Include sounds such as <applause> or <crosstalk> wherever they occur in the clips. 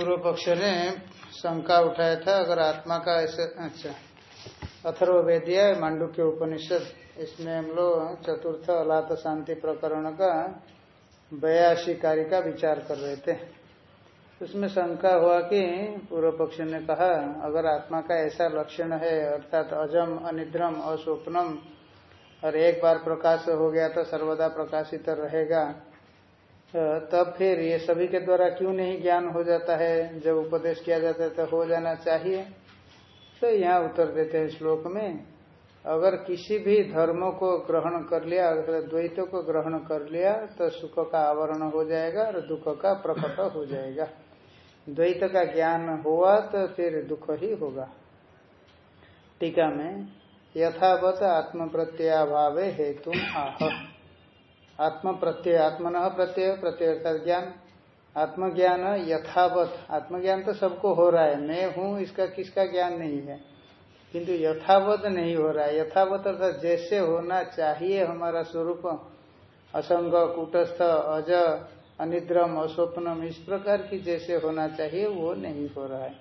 पूर्व पक्ष ने शंका उठाया था, अगर आत्मा का ऐसे अच्छा अथर्वेदिया मांडू के उपनिषद, इसमें हम लोग चतुर्थ अलात शांति प्रकरण का बयासी कार्य का विचार कर रहे थे। उसमें शंका हुआ कि पूर्व पक्ष ने कहा, अगर आत्मा का ऐसा लक्षण है, अर्थात अजम, अनिद्रम, अस्वप्नम, और एक बार प्रकाश हो गया तो सर्वदा प्रकाशित रहेगा तब फिर ये सभी के द्वारा क्यों नहीं ज्ञान हो जाता है? जब उपदेश किया जाता है तो हो जाना चाहिए। तो यहाँ उत्तर देते हैं श्लोक में, अगर किसी भी धर्म को ग्रहण कर लिया, अगर द्वैत को ग्रहण कर लिया तो सुख का आवरण हो जाएगा और दुख का प्रकट हो जाएगा। द्वैत का ज्ञान हुआ तो फिर दुख ही होगा। टीका में, यथावत आत्म प्रत्ययाभावे हेतु आह। आत्म प्रत्यय, आत्मन प्रत्यय प्रत्यय का ज्ञान। आत्मज्ञान यथावत। आत्मज्ञान तो सबको हो रहा है। मैं हूँ, इसका किसका ज्ञान नहीं है? किंतु यथावत नहीं हो रहा है। यथावत अर्थात जैसे होना चाहिए हमारा स्वरूप। असंग, कुटस्थ, अज, अनिद्रम, अस्वप्नम, इस प्रकार की जैसे होना चाहिए, वो नहीं हो रहा है।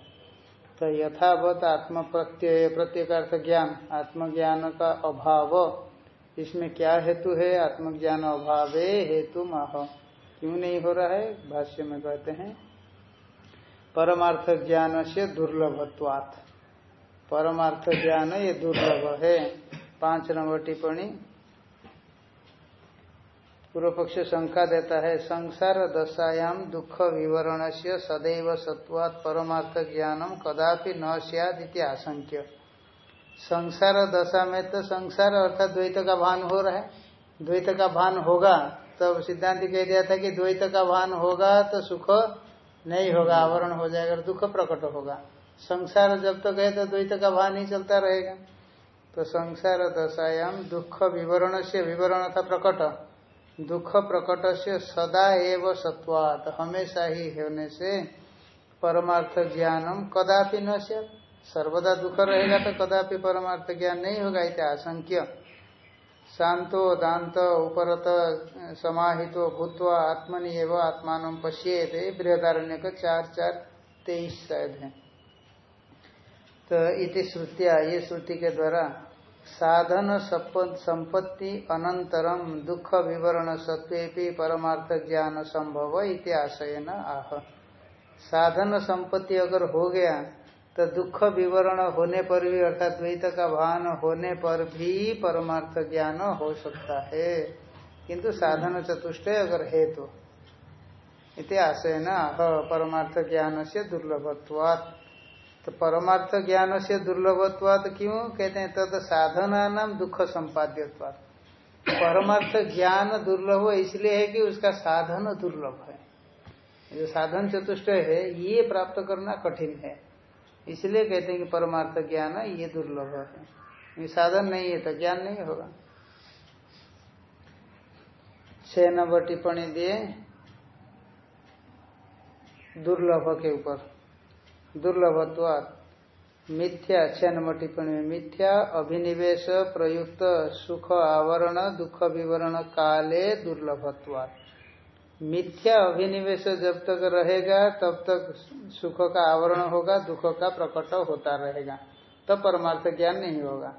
तो यथावत आत्म प्रत्यय प्रत्येगार्थ ज्ञान। आत्मज्ञान का अभाव। इसमें क्या हेतु है? आत्मज्ञान अभावे हेतु माह। क्यों नहीं हो रहा है? भाष्य में कहते हैं, परमार्थ ज्ञान से दुर्लभत्वात्। परमार्थ ज्ञान ये दुर्लभ है। पाँच नंबर टिप्पणी। पूर्व पक्ष शंका देता है, संसार दशायाम दुख विवरण से सदैव सत्वात परमार्थ ज्ञानम कदापि न सियाद आशंक्य। संसार दशा में तो संसार अर्थात द्वैत का भान हो रहा है। द्वैत का भान होगा, तब तो सिद्धांत कह दिया था कि द्वैत का भान होगा तो सुख नहीं होगा, आवरण हो जाएगा दुख प्रकट होगा। संसार जब तक तो है तो द्वैत का भान ही चलता रहेगा। तो संसार दशायाम दुख विवरण से विवरण था प्रकट। दुख प्रकट से सदा एव सत्वात, हमेशा ही होने से परमार्थ ज्ञानम कदापि न सर्वदा दुख रहेगा तो कदापि परमार्थ ज्ञान नहीं होगा इतना आशंक्य। शांतो दांत उपरत समाहितो भूतवा आत्मनि एवं आत्मान पश्येत। बृहदारण्य का चार चार तेईस शायद है। तो इति श्रुतिया, ये श्रुति के द्वारा, साधन संपत्ति अनंतरम दुख विवरण सत्वे परमार्थ ज्ञान संभव इति न आह। साधन संपत्ति अगर हो गया तो दुख विवरण होने पर भी, अर्थात द्वैत का भान होने पर भी परमार्थ ज्ञान हो सकता है। किंतु साधन चतुष्ट अगर है तो इतिहास है ना परमार्थ ज्ञान से दुर्लभत्वात। तो परमार्थ ज्ञान से दुर्लभत्वात क्यों? कहते हैं, तद तो साधना नाम दुख संपाद्यवाद परमार्थ ज्ञान दुर्लभ इसलिए है कि उसका साधन दुर्लभ है। जो साधन चतुष्ट है, ये प्राप्त करना कठिन है। इसलिए कहते हैं कि परमार्थ ज्ञान ये दुर्लभ है। ये साधन नहीं है तो ज्ञान नहीं होगा। छह नंबर टिप्पणी दिए, दुर्लभ के ऊपर। दुर्लभत्वात् मिथ्या, छह नंबर टिप्पणी में मिथ्या, अभिनिवेश, प्रयुक्त, सुख, आवरण, दुख, विवरण, काले, दुर्लभत्वात्। मिथ्या अभिनिवेश जब तक रहेगा, तब तक सुख का आवरण होगा, दुख का प्रकट होता रहेगा। तब तो परमार्थ ज्ञान नहीं होगा।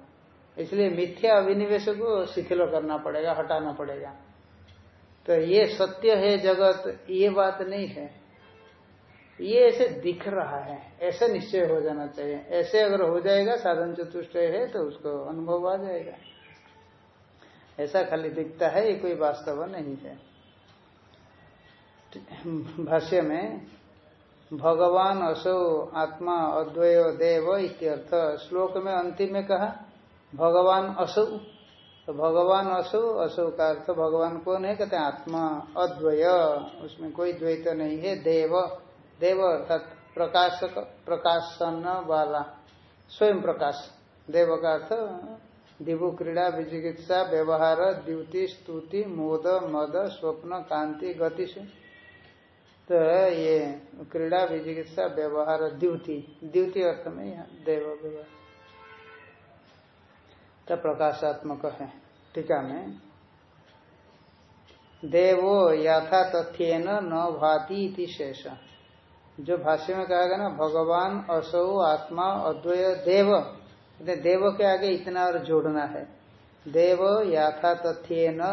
इसलिए मिथ्या अभिनिवेश को शिथिल करना पड़ेगा, हटाना पड़ेगा। तो ये सत्य है जगत, ये बात नहीं है। ये ऐसे दिख रहा है, ऐसे निश्चय हो जाना चाहिए। ऐसे अगर हो जाएगा, साधन चतुष्ट है तो उसको अनुभव आ जाएगा। ऐसा खाली दिखता है, ये कोई वास्तव नहीं है। भाष्य में, भगवान असो आत्मा अद्वय देव इत्यर्थ श्लोक में अंतिम में कहा, भगवान असो तो भगवान असो असो का अर्थ भगवान कौन है? कहते आत्मा अद्वय। उसमें कोई द्वैत नहीं है, देव। देव अर्थात प्रकाशक, प्रकाशन वाला, स्वयं प्रकाश। देव का अर्थ दिवु क्रीड़ा, विजिकित्सा, व्यवहार, द्युति, स्तुति, मोद, मद, स्वप्न, कांति, गति से। तो ये क्रीड़ा विजिकित्सा व्यवहार, द्युति। द्युति अर्थ में यहाँ देव व्यवहार। तो प्रकाशात्मक है। टीका में, देवो यथा तथ्य न भाति इति शेष। जो भाष्य में कहा गया ना, भगवान, असौ, आत्मा अद्वय देव। देव के आगे इतना और जोड़ना है। देव याथा तथ्य न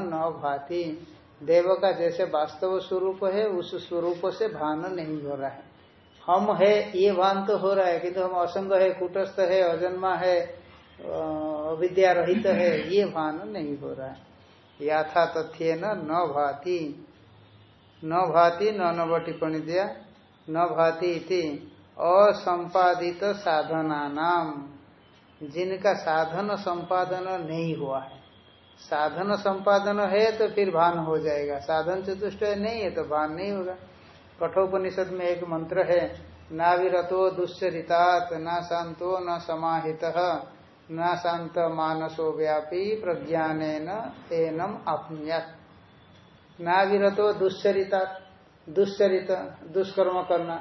भाती। देव का जैसे वास्तव स्वरूप है, उस स्वरूप से भान नहीं हो रहा है। हम है, ये भान तो हो रहा है, किंतु हम असंग है, कुटस्थ है, अजन्मा है विद्या रहित है, ये भान नहीं हो रहा है। याथा तथ्य न भाती। न भाती, न नव टिप्पणी दिया न भाती इति असंपादित साधना नाम जिनका साधन संपादन नहीं हुआ है। साधन संपादन है तो फिर भान हो जाएगा। साधन चतुष्ट नहीं है तो भान नहीं होगा। कठोपनिषद में एक मंत्र है, ना विरतो दुश्चरितात न शांतो न समाहित, न शांत मानसो व्यापी प्रज्ञान एनम अपनियत ना विरतो दुश्चरिता दुश्चरित दुष्कर्म करना।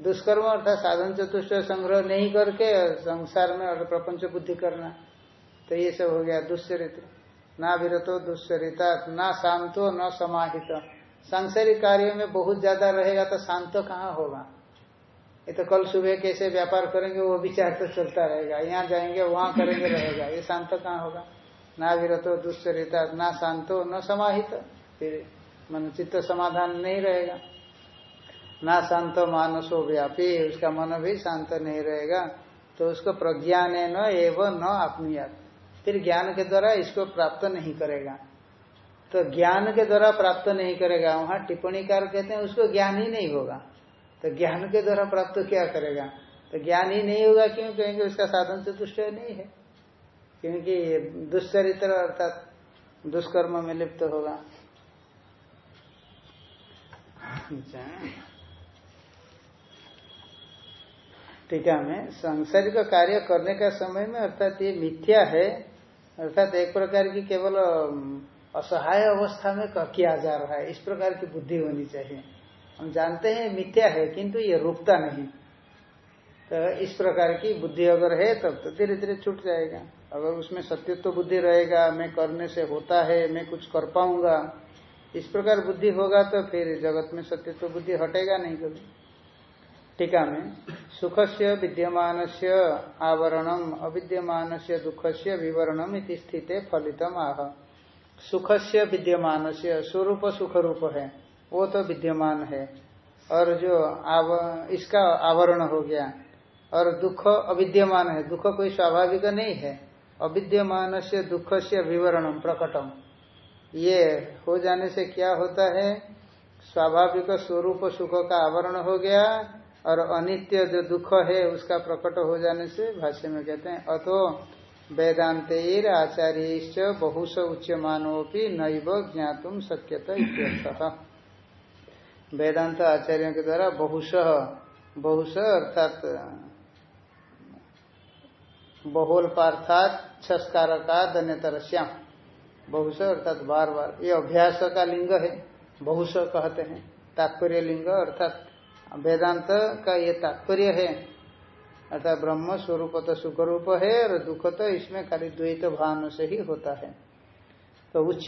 दुष्कर्म अर्थात साधन चतुष्ट संग्रह नहीं करके संसार में और प्रपंच बुद्धि करना। तो ये सब हो गया दुश्चरित्र ना विरतो दुश्चरिता ना शांतो, न समाहित। सांसारिक कार्यों में बहुत ज़्यादा रहेगा तो शांत कहाँ होगा? ये तो कल सुबह कैसे व्यापार करेंगे, वो विचार तो चलता रहेगा। यहाँ जाएँगे, वहाँ करेंगे, रहेगा। ये शांत कहाँ होगा? ना विरतो दुश्चरिता ना शांतो, न समाहित। फिर मन चित्त समाधान नहीं रहेगा। ना शांत मानसो व्यापी, उसका मन भी शांत नहीं रहेगा। तो उसको प्रज्ञान न, एवं न आत्मीयात। फिर ज्ञान के द्वारा इसको प्राप्त नहीं करेगा। तो ज्ञान के द्वारा प्राप्त नहीं करेगा, वहाँ टिप्पणी कार कहते हैं, उसको ज्ञान ही नहीं होगा। तो ज्ञान के द्वारा प्राप्त क्या करेगा? तो ज्ञान ही नहीं होगा, क्यों? कहेंगे उसका साधन से दुष्ट नहीं है। क्योंकि दुष्चरित्र अर्थात दुष्कर्म में लिप्त होगा। अच्छा। टीका में सांसारिक कार्य करने का समय में अर्थात ये मिथ्या है अर्थात एक प्रकार की केवल असहाय अवस्था में किया जा रहा है, इस प्रकार की बुद्धि होनी चाहिए। हम जानते हैं मिथ्या है, किंतु ये रुकता नहीं। तो इस प्रकार की बुद्धि अगर है, तब तो धीरे धीरे छूट जाएगा। अगर उसमें सत्यत्व बुद्धि रहेगा, मैं करने से होता है, मैं कुछ कर पाऊँगा, इस प्रकार बुद्धि होगा तो फिर जगत में सत्यत्व बुद्धि हटेगा नहीं कभी। टीका में सुख से विद्यमान से आवरणम अविद्यमान से दुख से विवरणम स्थित फलितम आह। सुख से विद्यमान से स्वरूप सुख रूप है वो तो विद्यमान है। और जो आव, इसका आवरण हो गया और दुख अविद्यमान है दुख कोई स्वाभाविक नहीं है अविद्यमान से दुख से विवरणम प्रकटम। ये हो जाने से क्या होता है? स्वाभाविक स्वरूप सुख का आवरण हो गया और अनित्य जो दुख है उसका प्रकट हो जाने से भाष्य में कहते हैं, अतो वेदांत आचार्य बहुश उच्च मानवोपी नैव ज्ञातुम शक्यता वेदांत आचार्यों के द्वारा बहुश बहुश अर्थात बहुल पार्थात छस्कार का धन्यतर श्याम बहुश अर्थात बार बार। ये अभ्यास का लिंग है, बहुश कहते हैं, तात्पर्य लिंग अर्थात वेदांत का ये तात्पर्य है। अर्थात ब्रह्म स्वरूप तो सुख रूप है और दुख तो इसमें खाली द्वैत भान से ही होता है। तो उच्च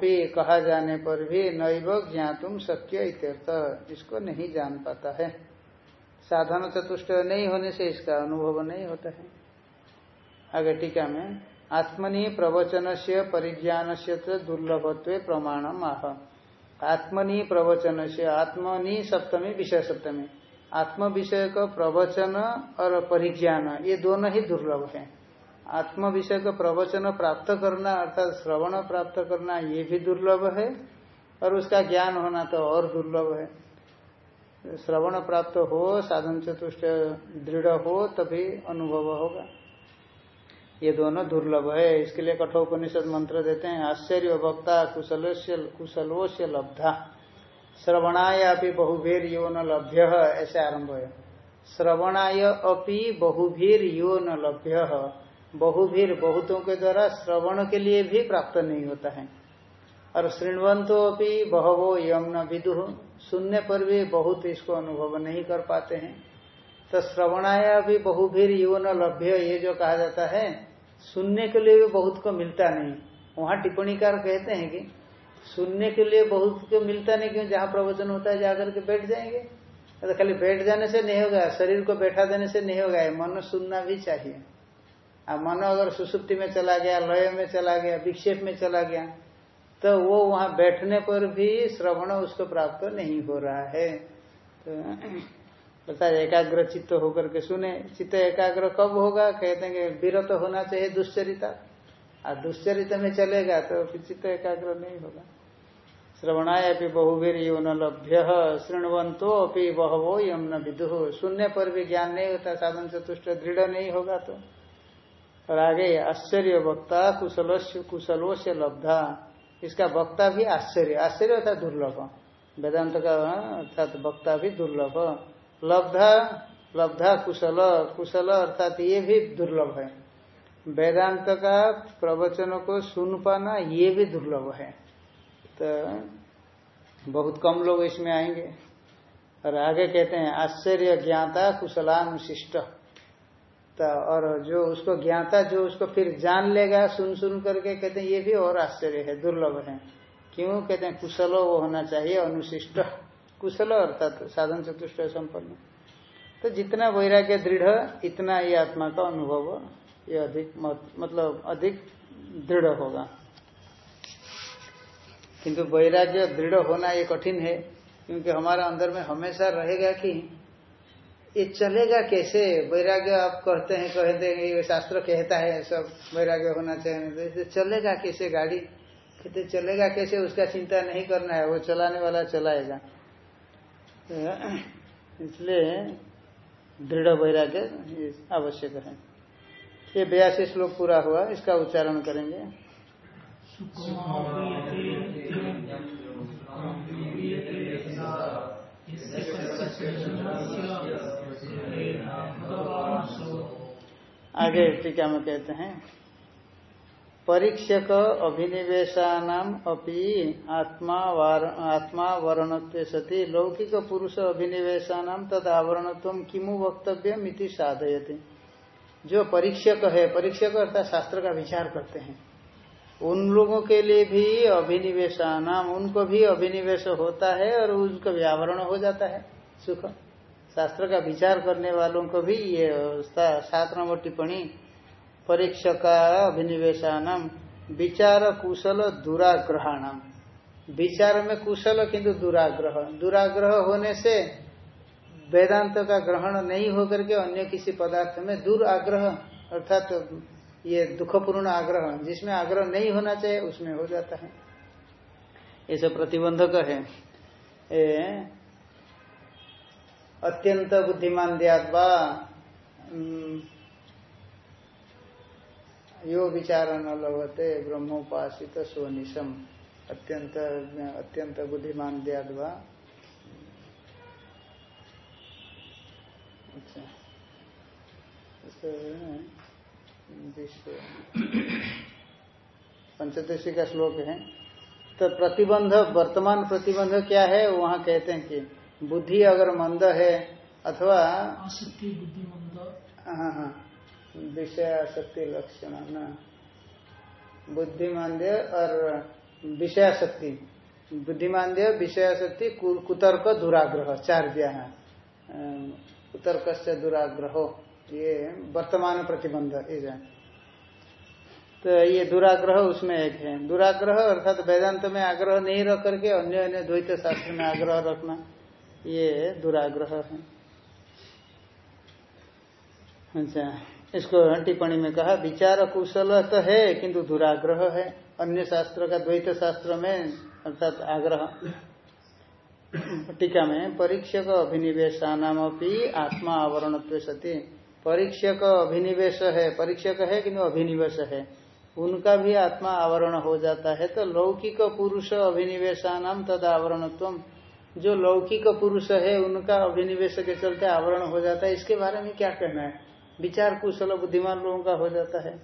भी कहा जाने पर भी नैव ज्ञातुम शक्य इत्यर्थ। इसको नहीं जान पाता है। साधन चतुष्ट नहीं होने से इसका अनुभव नहीं होता है। आगे टीका में, आत्मनि प्रवचन से परिज्ञान से दुर्लभत्व प्रमाणम आह। आत्मनि प्रवचन से आत्मनि सप्तमी, विषय सप्तमी। आत्म विषय का प्रवचन और परिज्ञान, ये दोनों ही दुर्लभ है। आत्म विषय का प्रवचन प्राप्त करना अर्थात श्रवण प्राप्त करना, ये भी दुर्लभ है, और उसका ज्ञान होना तो और दुर्लभ है। श्रवण प्राप्त हो, साधन चतुष्ट, दृढ़ हो, तभी अनुभव होगा। ये दोनों दुर्लभ है। इसके लिए कठोपनिषद मंत्र देते हैं, आश्चर्य वक्ता कुशल कुशलो से लब्धा। श्रवणाय अपनी बहुभीर यो न लभ्य, ऐसे आरंभ है। श्रवणाय अपि बहुभीर यो न लभ्य। बहुभीर बहुतों के द्वारा श्रवण के लिए भी प्राप्त नहीं होता है। और श्रृणवंतो अपनी बहवो यम न विदु। सुनने पर भी बहुत इसको अनुभव नहीं कर पाते हैं। तो श्रवणाया भी बहुभीर यो न लभ्य, ये जो कहा जाता है सुनने के लिए भी बहुत को मिलता नहीं। वहाँ टिप्पणीकार कहते हैं कि, सुनने के लिए बहुत को मिलता नहीं क्यों? जहाँ प्रवचन होता है, जाकर के बैठ जाएँगे। तो खाली बैठ जाने से नहीं होगा, शरीर को बैठा देने से नहीं होगा मन सुनना भी चाहिए। अब मन अगर सुसुप्ति में चला गया, लय में चला गया, विक्षेप में चला गया तो वो वहाँ बैठने पर भी श्रवण उसको प्राप्त नहीं हो रहा है। तो बता एकाग्र चित्त होकर के सुने। चित्त एकाग्र कब होगा? कहते हैं विरत तो होना चाहिए दुश्चरिता। और दुश्चरित में चलेगा तो फिर चित्त एकाग्र नहीं होगा। श्रवणाय अपनी बहुवीर यो न लभ्य श्रृणवंतो अपनी बहवो यम न विदु। सुनने पर भी ज्ञान नहीं होता, साधन चतुष्ट दृढ़ नहीं होगा तो। और आगे, आश्चर्य वक्ता कुशल कुशलो से लब्धा। इसका वक्ता भी आश्चर्य। आश्चर्य अर्थात दुर्लभ। वेदांत का अर्थात वक्ता भी दुर्लभ। लब्धा लब्धा कुशल कुशल अर्थात ये भी दुर्लभ है। वेदांत का प्रवचन को सुन पाना ये भी दुर्लभ है। तो बहुत कम लोग इसमें आएँगे। और आगे कहते हैं, आश्चर्य ज्ञाता कुशलानुशिष्ट तो और जो उसको ज्ञाता, जो उसको फिर जान लेगा सुन सुन करके, कहते हैं, ये भी और आश्चर्य है, दुर्लभ है। क्यों? कहते हैं, कुशल वो होना चाहिए, अनुशिष्ट। कुशल अर्थात साधन चतुष्ट संपन्न। तो जितना वैराग्य दृढ़, इतना ये आत्मा का अनुभव ये अधिक मतलब अधिक दृढ़ होगा। किंतु वैराग्य दृढ़ होना ये कठिन है, क्योंकि हमारा अंदर में हमेशा रहेगा कि ये चलेगा कैसे? वैराग्य आप कहते हैं कहते हैं, ये शास्त्र कहता है, सब वैराग्य होना चाहिए। तो चलेगा कैसे? गाड़ी, कहते, चलेगा कैसे? उसका चिंता नहीं करना है, वो चलाने वाला चलाएगा। <coughs> इसलिए दृढ़ वैराग्य आवश्यक है। ये बयासी श्लोक पूरा हुआ, इसका उच्चारण करेंगे। आगे टीका में कहते हैं। परीक्षक अभिनिवेशानाम आत्मा वार, आत्मा सती। लौकिक पुरुष अभिनिवेशानाम तद आवरणत्व किमु वक्तव्य मिति साधयते। जो परीक्षक है परीक्षक अर्थात शास्त्र का विचार करते हैं। उन लोगों के लिए भी अभिनिवेशानाम उनको भी अभिनिवेश होता है और उनका व्यावरण हो जाता है। सुख। शास्त्र का विचार करने वालों को भी ये सात नंबर टिप्पणी परीक्षका अभिनिवेशानम, विचार कुशल दुराग्रहाणाम। विचार में कुशल किंतु दुराग्रह। दुराग्रह होने से वेदांत का ग्रहण नहीं होकर के अन्य किसी पदार्थ में दुराग्रह अर्थात तो ये दुखपूर्ण आग्रह, जिसमें आग्रह नहीं होना चाहिए, उसमें हो जाता है। ये सब प्रतिबंधक है। अत्यंत बुद्धिमान दियात्वा यो विचार न लभते ब्रह्मोपासित सोनिशम अत्यंत अत्यंत बुद्धिमान दियाद्वा। अच्छा। पंचदशी का श्लोक है। तो प्रतिबंध वर्तमान प्रतिबंध क्या है? वहाँ कहते हैं कि बुद्धि अगर मंद है अथवा बुद्धि मंद हाँ हाँ। विषय आसक्ति लक्षण, न। बुद्धिमांद्य और विषयाशक्ति बुद्धिमांद्य विषयाशक्ति कुतर्क, दुराग्रह, चार दिया है। कुतर्क से दुराग्रह, ये वर्तमान प्रतिबंध तो ये दुराग्रह उसमें एक है। दुराग्रह अर्थात वेदांत में आग्रह नहीं रख करके अन्य अन्य द्वैत शास्त्र में आग्रह रखना, ये दुराग्रह है। अच्छा। इसको टिप्पणी में कहा, विचार कुशल तो है, किंतु दुराग्रह है। अन्य शास्त्र का द्वैत शास्त्र में, अर्थात आग्रह, टीका में, परीक्षक अभिनिवेशानाम आत्मा आवरण सती। परीक्षक अभिनिवेश है, परीक्षक है किंतु अभिनिवेश है। उनका भी आत्मा आवरण हो जाता है तो लौकिक पुरुष अभिनिवेशानाम तद आवरणत्व जो लौकिक पुरुष है, उनका अभिनिवेश के चलते आवरण हो जाता है। इसके बारे में क्या कहना है? विचार कुशल बुद्धिमान लोगों का हो जाता है।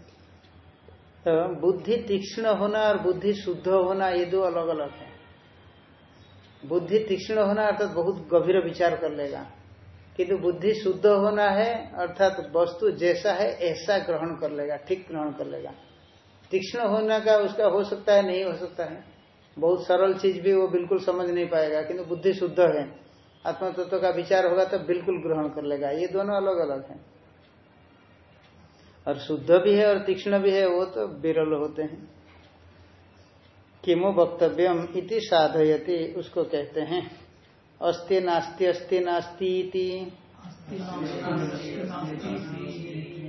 तो बुद्धि तीक्ष्ण होना और बुद्धि शुद्ध होना ये दो अलग अलग है। बुद्धि तीक्ष्ण होना अर्थात बहुत गंभीर विचार कर लेगा। किंतु बुद्धि शुद्ध होना है, अर्थात वस्तु जैसा है, ऐसा ग्रहण कर लेगा, ठीक ग्रहण कर लेगा। तीक्ष्ण होने का उसका हो सकता है, नहीं हो सकता है। बहुत सरल चीज़ भी वो बिल्कुल समझ नहीं पाएगा, किंतु बुद्धि शुद्ध है। आत्म तत्व का विचार होगा तो बिल्कुल ग्रहण कर लेगा। ये दोनों अलग अलग हैं। और शुद्ध भी है और तीक्ष्ण भी है, वो तो विरल होते हैं। किमो वक्तव्यम इति साधयति, उसको कहते हैं। अस्ति नास्ति अस्ति नास्ति इति।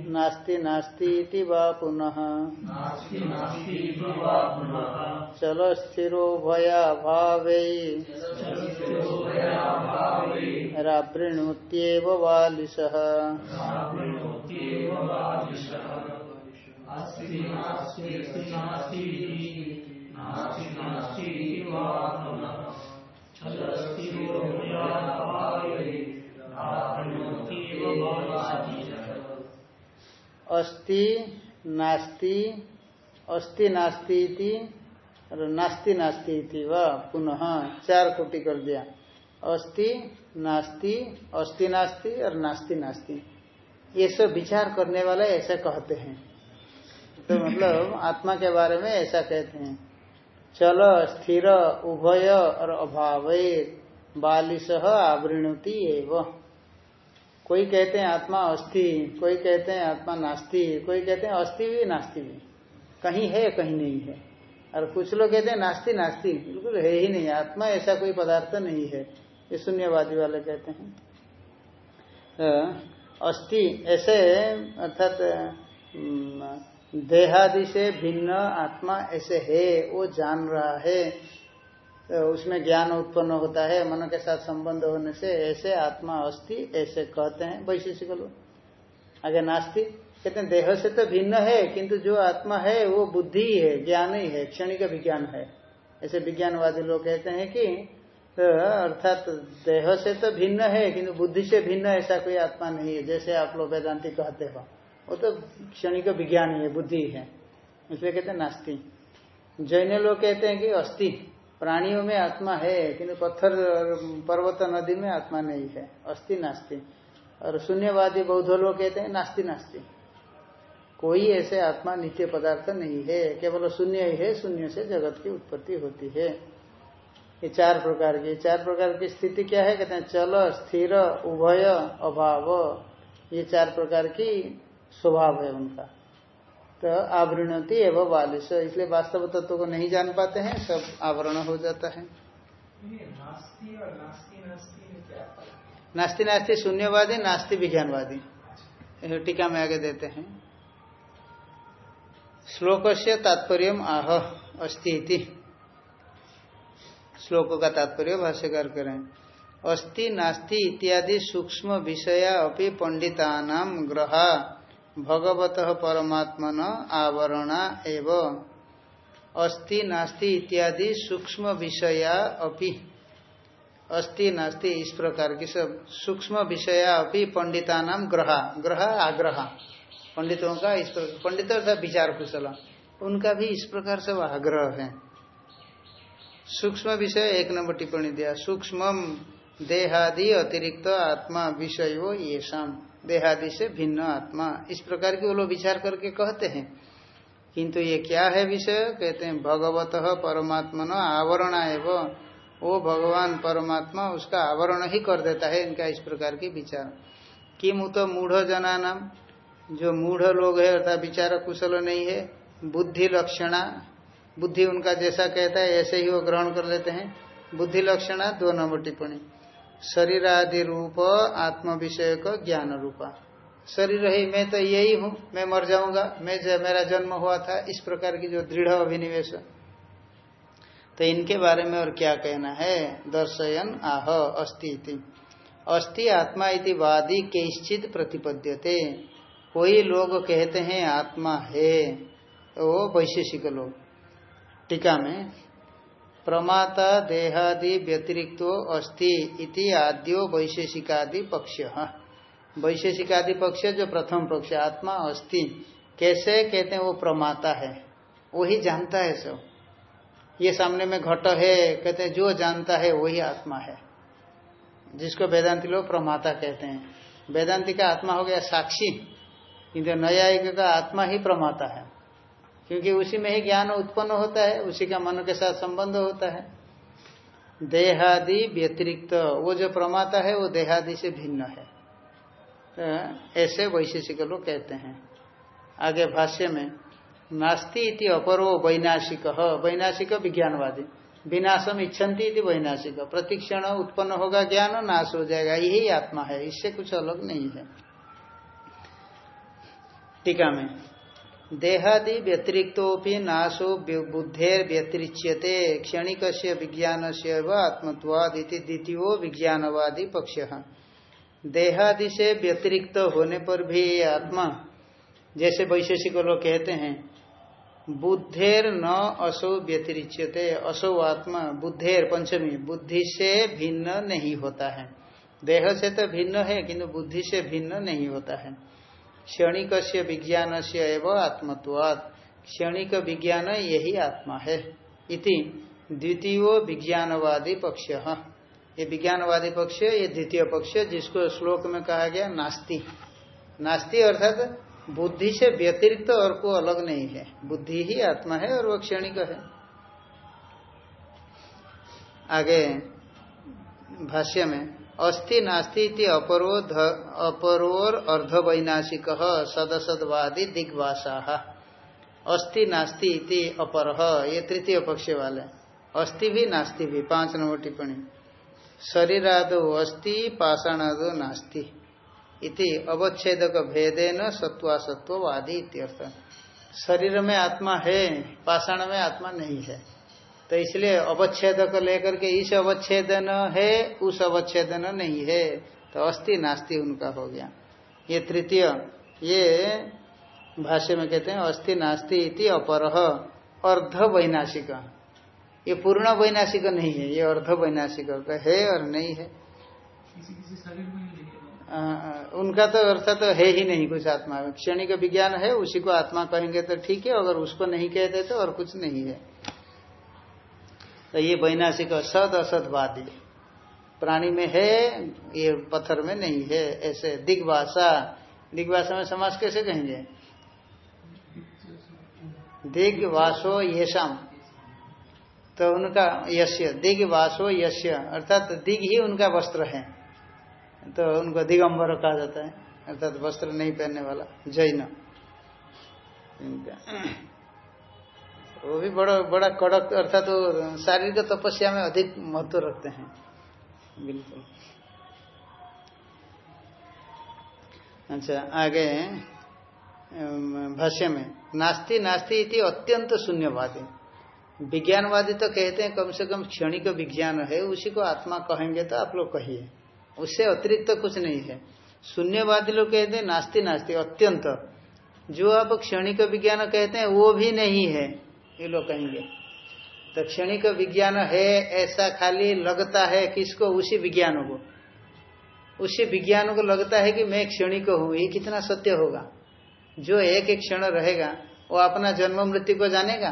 नास्ति नास्ति इति वा पुनः। चल स्थिरो भया भावे। रावृणुत्येव वालिशः अस्ति नास्ति अस्ति नास्ति इति और नास्ति नास्ति इति व पुनः चार कोटि कर दिया। अस्ति नास्ति अस्ति नास्ति और नास्ति नास्ति। ये सब विचार करने वाले ऐसा कहते हैं। तो मतलब आत्मा के बारे में ऐसा कहते हैं। चल, स्थिर, उभय और अभाव, बालिश आवृणुति एवं। कोई कहते हैं आत्मा अस्थि कोई कहते हैं आत्मा नास्ति, कोई कहते हैं अस्थि भी, नास्ति भी। कहीं है, कहीं नहीं है। और कुछ लोग कहते हैं नास्ति नास्ति, बिल्कुल है ही नहीं। आत्मा ऐसा कोई पदार्थ नहीं है, ये शून्यवादी वाले कहते हैं। अस्थि ऐसे, अर्थात देहादि से भिन्न आत्मा ऐसे है, वो जान रहा है। तो उसमें ज्ञान उत्पन्न होता है, मन के साथ संबंध होने से ऐसे आत्मा अस्थि ऐसे कहते हैं वैशेषिक लोग आगे नास्ति। कहते हैं, देह से तो भिन्न है, किंतु जो आत्मा है, वो बुद्धि ही है, ज्ञान ही है, क्षणिक विज्ञान है। ऐसे विज्ञानवादी लोग कहते हैं कि तो अर्थात देह से तो भिन्न है, किंतु बुद्धि से भिन्न ऐसा कोई आत्मा नहीं है, जैसे आप लोग वेदांति कहते हो। वो तो क्षणिक विज्ञान ही है बुद्धि है। इसलिए कहते हैं नास्ति। जैन लोग कहते हैं कि अस्थि प्राणियों में आत्मा है, किंतु पत्थर और पर्वत नदी में आत्मा नहीं है। अस्थि नास्ति। और शून्यवादी बौद्ध लोग कहते हैं नास्ति नास्ति। कोई ऐसे आत्मा नित्य पदार्थ नहीं है, केवल शून्य ही है, शून्य से जगत की उत्पत्ति होती है। ये चार प्रकार की चार प्रकार की स्थिति क्या है? कहते हैं चल स्थिर उभय अभाव। ये चार प्रकार की स्वभाव है उनका। तो आवृणती एवं बालिश इसलिए वास्तव तत्व तो को नहीं जान पाते हैं सब आवरण हो जाता है। नास्ति नास्ति शून्यवादी नास्ति विज्ञानवादी। टीका में आगे देते हैं। श्लोक से तात्पर्य आह अस्ति श्लोक का तात्पर्य भाष्यकार करें। अस्ति नास्ति इत्यादि सूक्ष्म विषया अपि पंडिता ग्रहा भगवत परमात्मन आवरणा एव। अस्ति नास्ति इत्यादि सूक्ष्म विषया अपि। अस्ति नास्ति इस प्रकार की सब। सूक्ष्म विषया अपि पंडिता नाम ग्रहा। ग्रह आग्रह। पंडितों का इस प्रकार पंडित विचार कुशल। उनका भी इस प्रकार से आग्रह है। सूक्ष्म विषय एक नंबर टिप्पणी दिया। सूक्ष्म देहादि अतिरिक्त आत्मा विषय ये शाम देहादि से भिन्न आत्मा। इस प्रकार के वो लोग विचार करके कहते हैं। किंतु ये क्या है विषय? कहते हैं, भगवत परमात्मा आवरण एवं। वो भगवान परमात्मा उसका आवरण ही कर देता है इनका इस प्रकार की विचार। किम तो मूढ़ जना नाम जो मूढ़ लोग है अर्थात विचार कुशल नहीं है, बुद्धि लक्षणा बुद्धि उनका जैसा कहता है, ऐसे ही वो ग्रहण कर लेते हैं। बुद्धि लक्षणा दो नंबर टिप्पणी। शरीर आदि रूप आत्म विषय का ज्ञान रूपा। शरीर ही, मैं तो यही हूँ, मैं मर जाऊँगा। मैं मेरा जन्म हुआ था, इस प्रकार की जो दृढ़ अभिनिवेश। तो इनके बारे में और क्या कहना है? दर्शयन आह, अस्ति अस्थि आत्मा इति वादी केश्चित प्रतिपद्यते। कोई लोग कहते हैं, आत्मा है, वो वैशेषिक लोग। टीका में, प्रमाता देहादि व्यतिरिक्त अस्ति इति आद्यो वैशेषिकादि पक्ष वैशेषिकादि पक्ष जो प्रथम पक्ष आत्मा अस्ति। कैसे? कहते हैं वो प्रमाता है। वही जानता है सब। ये सामने में घट है, कहते हैं जो जानता है वही आत्मा है। जिसको वेदांति लोग प्रमाता कहते हैं। वेदांति का आत्मा हो गया साक्षी। किंतु न्यायिक का आत्मा ही प्रमाता है। क्योंकि उसी में ही ज्ञान उत्पन्न होता है, उसी का मन के साथ संबंध होता है। देहादि व्यतिरिक्त, वो जो प्रमाता है, वो देहादि से भिन्न है। तो ऐसे वैशेषिक लोग कहते हैं। आगे भाष्य में, नास्ति इति अपरो वैनाशिक। वैनाशिक विज्ञानवादी। विनाशम इच्छन्ति इति वैनाशिक। प्रतिक्षण उत्पन्न होगा ज्ञान, नाश हो जाएगा। यही आत्मा है। इससे कुछ अलग नहीं है। टीका में देहादि व्यतिरिक्तोपि नाशो बुद्धेर व्यतिरिच्यते क्षणिक विज्ञान से आत्मत्वाद द्वितीय विज्ञानवादी पक्ष। देहादि से व्यतिरिक्त होने पर भी आत्मा, जैसे वैशेषिक लोग कहते हैं, बुद्धेर न असो व्यतिरिच्यते, असो आत्मा, बुद्धेर, पंचमी बुद्धि से भिन्न नहीं होता है। देह से तो भिन्न है किंतु बुद्धि से भिन्न नहीं होता है। क्षणिक से विज्ञान से एवं आत्मत्वाद क्षणिक विज्ञान यही आत्मा है। इति द्वितीय विज्ञानवादी पक्ष। ये विज्ञानवादी पक्ष, ये द्वितीय पक्ष, जिसको श्लोक में कहा गया नास्ति। नास्ति अर्थात बुद्धि से व्यतिरिक्त और को अलग नहीं है। बुद्धि ही आत्मा है और वह क्षणिक है। आगे भाष्य में अस्थि नास्ति इति अपरोर अर्ध वैनाशिक सदसदवादी दिग्वासा। अस्थि नास्ति इति अपर, ये तृतीय पक्ष वाले अस्थि भी, नास्ति भी, पाँच नंबर टिप्पणी। शरीरादो अस्थि पाषाणादो नास्ति। इति अवच्छेदक भेदेन सत्वासत्ववादी इत्यर्थ। शरीर में आत्मा है, पाषाण में आत्मा नहीं है। तो इसलिए अवच्छेद को लेकर के इस अवच्छेदन है उस अवच्छेदन नहीं है। तो अस्थि नास्ति उनका हो गया। ये तृतीय ये भाष्य में कहते हैं अस्थि नास्ति इति अपर अर्ध वैनाशिक। ये पूर्ण वैनाशिक नहीं है ये अर्ध वैनाशिक है और नहीं है। आ, उनका तो अर्थात तो है ही नहीं कुछ आत्मा। क्षणिक विज्ञान है उसी को आत्मा कहेंगे तो ठीक है अगर उसको नहीं कहते तो और कुछ नहीं है। तो ये वैनाशिक सद असदवादी प्राणी में है, ये पत्थर में नहीं है, ऐसे दिग्भाषा। दिग्भाषा में समाज कैसे कहेंगे? दिग्वासो येषाम तो उनका यश्य दिग्वासो यश्य, अर्थात दिग ही उनका वस्त्र है। तो उनको दिगंबर कहा जाता है, अर्थात वस्त्र नहीं पहनने वाला, जैन। वो भी बड़ा बड़ा कड़क, अर्थात तो शारीरिक तपस्या में अधिक महत्व रखते हैं। बिल्कुल। अच्छा आगे भाष्य में, नास्ति नास्ति इति अत्यंत शून्यवादी। विज्ञानवादी तो कहते हैं, कम से कम क्षणिक विज्ञान है, उसी को आत्मा कहेंगे तो आप लोग कहिए। उससे अतिरिक्त तो कुछ नहीं है। शून्यवादी लोग कहते हैं, नास्ति नास्ति, अत्यंत। जो आप क्षणिक विज्ञान कहते हैं, वो भी नहीं है। ये लोग कहेंगे तो क्षणिक विज्ञान है, ऐसा खाली लगता है, किसको? उसी विज्ञान को। उसी विज्ञान को लगता है कि मैं क्षणिक हूँ, ये कितना सत्य होगा? जो एक एक क्षण रहेगा, वो अपना जन्म मृत्यु को जानेगा?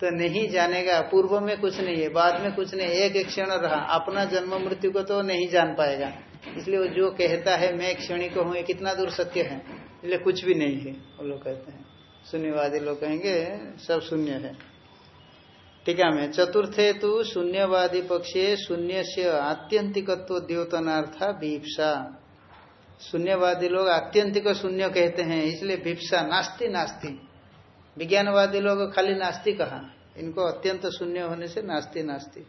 तो नहीं जानेगा, पूर्व में कुछ नहीं है, बाद में कुछ नहीं, एक एक क्षण रहा, अपना जन्म मृत्यु को तो नहीं जान पाएगा। इसलिए वो जो कहता है, मैं क्षणिक हूँ, ये कितना दूर सत्य है, इसलिए कुछ भी नहीं है, वो लोग कहते हैं। शून्यवादी लोग कहेंगे, सब शून्य है। टीका में चतुर्थे तो शून्यवादी पक्षे शून्य से आत्यंतिकत्व द्योतनार्था बीप्सा शून्यवादी लोग आत्यंतिक शून्य कहते हैं, इसलिए भिप्सा नास्ति नास्ति। विज्ञानवादी लोग खाली नास्ति कहा? इनको अत्यंत शून्य होने से नास्ति नास्ति।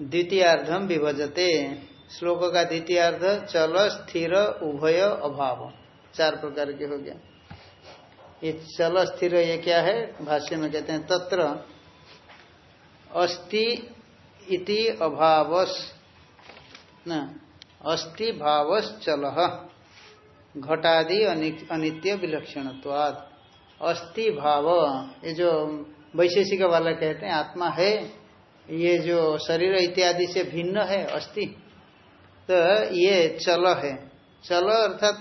द्वितीयार्धम विभजते। श्लोक का द्वितीयार्ध, चल, स्थिर, उभय, अभाव। चार प्रकार के हो गया। ये चल स्थिर ये क्या है? भाष्य में कहते हैं, तत्र अस्ति इति अभावस, न, अस्ति भावस चल, घटादि अनित्य विलक्षणत्वाद अस्ति भाव, ये जो वैशेषिक वाला कहते हैं, आत्मा है, ये जो शरीर इत्यादि से भिन्न है, अस्ति तो ये चल है। चल अर्थात